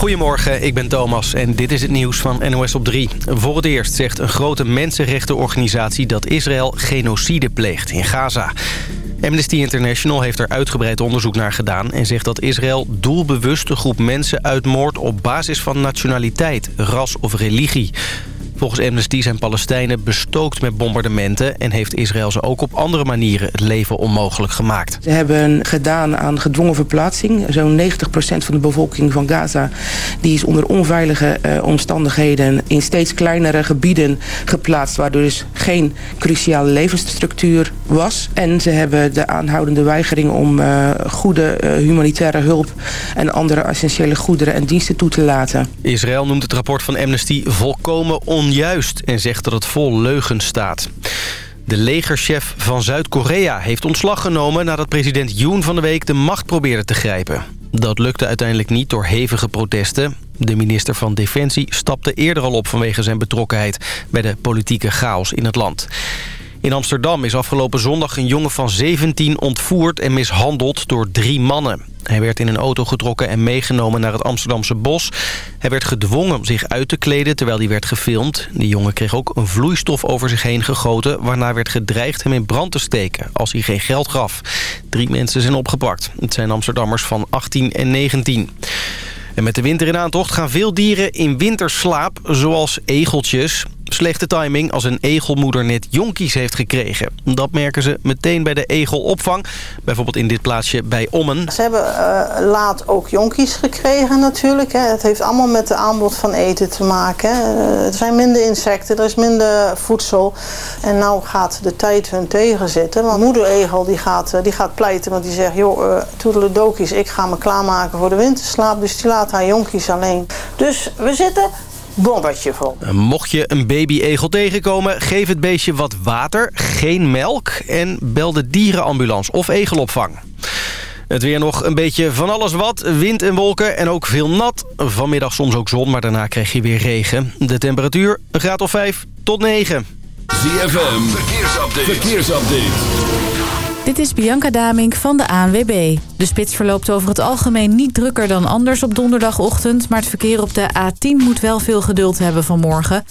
Goedemorgen, ik ben Thomas en dit is het nieuws van NOS op 3. Voor het eerst zegt een grote mensenrechtenorganisatie dat Israël genocide pleegt in Gaza. Amnesty International heeft er uitgebreid onderzoek naar gedaan... en zegt dat Israël doelbewust een groep mensen uitmoordt... op basis van nationaliteit, ras of religie. Volgens Amnesty zijn Palestijnen bestookt met bombardementen... en heeft Israël ze ook op andere manieren het leven onmogelijk gemaakt. Ze hebben gedaan aan gedwongen verplaatsing. Zo'n 90% van de bevolking van Gaza die is onder onveilige eh, omstandigheden... in steeds kleinere gebieden geplaatst... waardoor dus geen cruciale levensstructuur was. En ze hebben de aanhoudende weigering om uh, goede uh, humanitaire hulp... en andere essentiële goederen en diensten toe te laten. Israël noemt het rapport van Amnesty volkomen on onjuist en zegt dat het vol leugens staat. De legerchef van Zuid-Korea heeft ontslag genomen... nadat president Yoon van de week de macht probeerde te grijpen. Dat lukte uiteindelijk niet door hevige protesten. De minister van Defensie stapte eerder al op vanwege zijn betrokkenheid... bij de politieke chaos in het land. In Amsterdam is afgelopen zondag een jongen van 17 ontvoerd en mishandeld door drie mannen. Hij werd in een auto getrokken en meegenomen naar het Amsterdamse bos. Hij werd gedwongen om zich uit te kleden terwijl hij werd gefilmd. De jongen kreeg ook een vloeistof over zich heen gegoten... waarna werd gedreigd hem in brand te steken als hij geen geld gaf. Drie mensen zijn opgepakt. Het zijn Amsterdammers van 18 en 19. En met de winter in aantocht gaan veel dieren in winterslaap, zoals egeltjes. Slechte timing als een egelmoeder net jonkies heeft gekregen. Dat merken ze meteen bij de egelopvang. Bijvoorbeeld in dit plaatsje bij Ommen. Ze hebben uh, laat ook jonkies gekregen natuurlijk. Hè. Het heeft allemaal met de aanbod van eten te maken. Uh, er zijn minder insecten, er is minder voedsel. En nou gaat de tijd hun tegenzitten. Want moeder egel die gaat, uh, die gaat pleiten. Want die zegt, joh, uh, toedeledokies, ik ga me klaarmaken voor de winterslaap. Dus die laat haar jonkies alleen. Dus we zitten bombertje vol. Mocht je een baby-egel tegenkomen, geef het beestje wat water, geen melk... en bel de dierenambulance of egelopvang. Het weer nog een beetje van alles wat. Wind en wolken en ook veel nat. Vanmiddag soms ook zon, maar daarna krijg je weer regen. De temperatuur een graad of 5 tot 9. ZFM, verkeersupdate. verkeersupdate. Dit is Bianca Damink van de ANWB. De spits verloopt over het algemeen niet drukker dan anders op donderdagochtend... maar het verkeer op de A10 moet wel veel geduld hebben vanmorgen.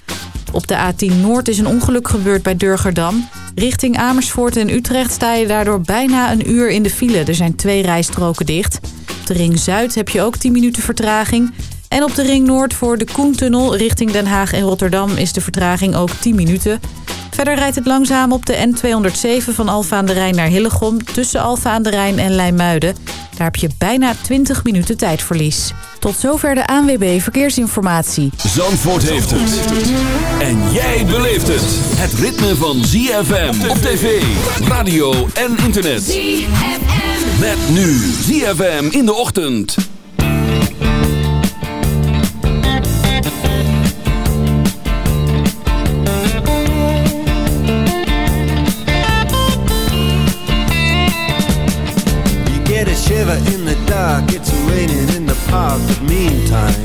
Op de A10 Noord is een ongeluk gebeurd bij Durgerdam. Richting Amersfoort en Utrecht sta je daardoor bijna een uur in de file. Er zijn twee rijstroken dicht. Op de Ring Zuid heb je ook 10 minuten vertraging... En op de Ring Noord voor de Koentunnel richting Den Haag en Rotterdam is de vertraging ook 10 minuten. Verder rijdt het langzaam op de N207 van Alfa aan de Rijn naar Hillegom... tussen Alfa aan de Rijn en Leimuiden. Daar heb je bijna 20 minuten tijdverlies. Tot zover de ANWB Verkeersinformatie. Zandvoort heeft het. En jij beleeft het. Het ritme van ZFM op tv, radio en internet. ZFM. Met nu ZFM in de ochtend. Dark, it's raining in the park, but meantime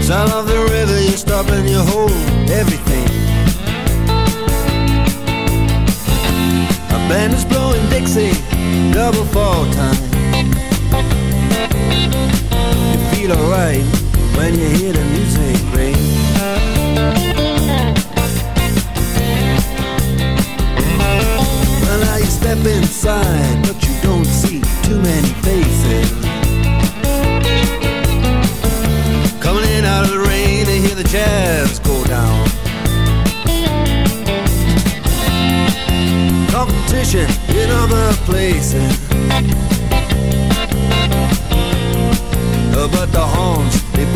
Sound of the river, you stop and you hold everything. A band is blowing Dixie, double fall time. You feel alright when you hear the music ring. Step inside, but you don't see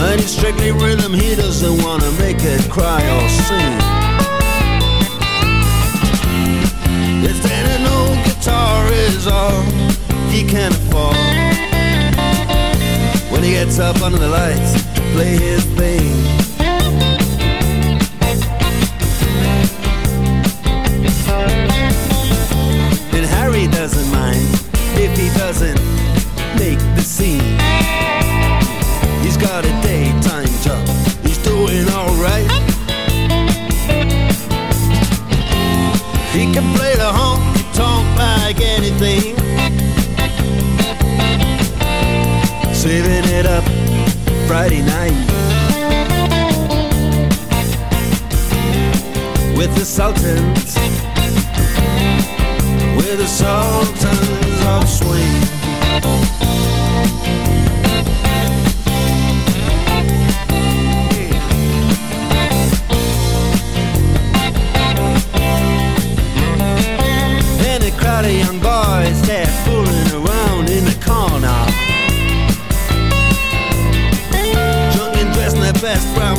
But he's strictly rhythm, he doesn't wanna make it cry or sing. If then an old guitar is all he can afford When he gets up under the lights to play his thing. Friday night with the Sultans, with the Sultans of Swing. Crowd of young boys, they're fooling around in the corner.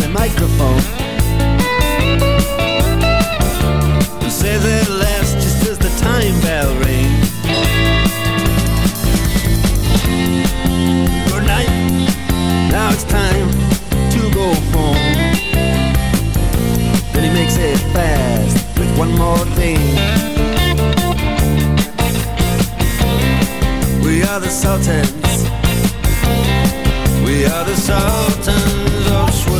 The microphone and says at last, just as the time bell rings. Good night, now it's time to go home. Then he makes it fast with one more thing. We are the Sultans. We are the Sultans of Swing.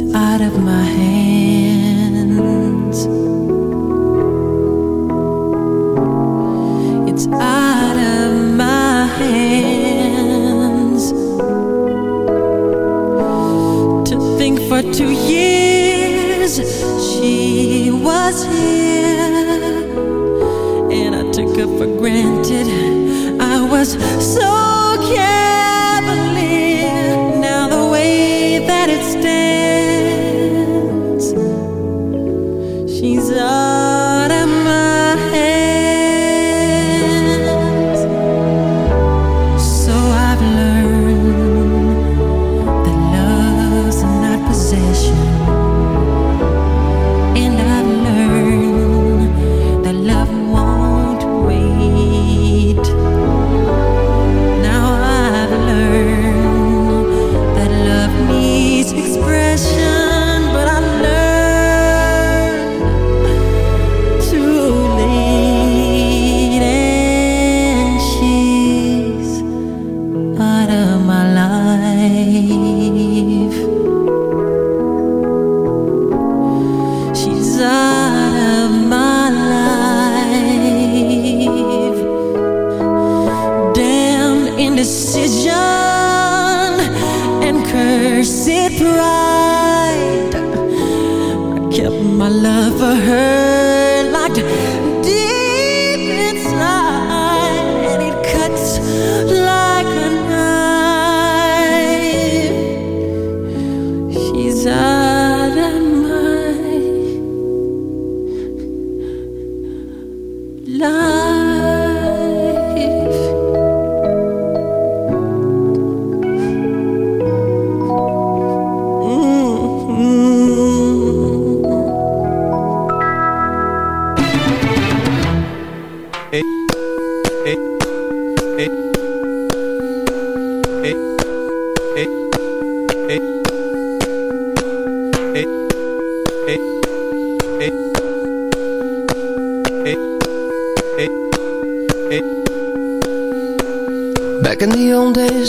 Out of my hands.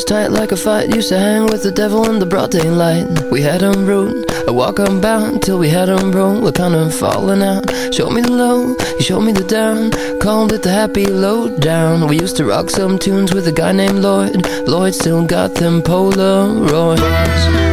Tight like a fight, used to hang with the devil in the broad daylight. We had 'em rude, I walk unbound till we had 'em broke. We're kind of falling out. Showed me the low, you showed me the down. Called it the happy low down. We used to rock some tunes with a guy named Lloyd. Lloyd still got them Polaroids.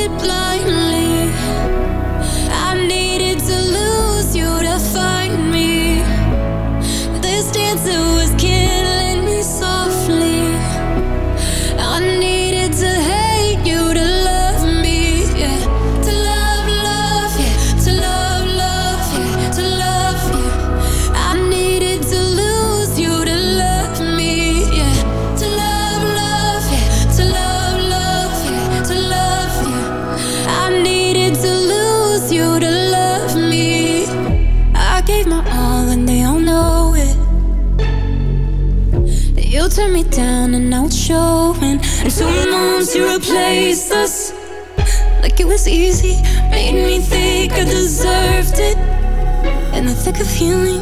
feeling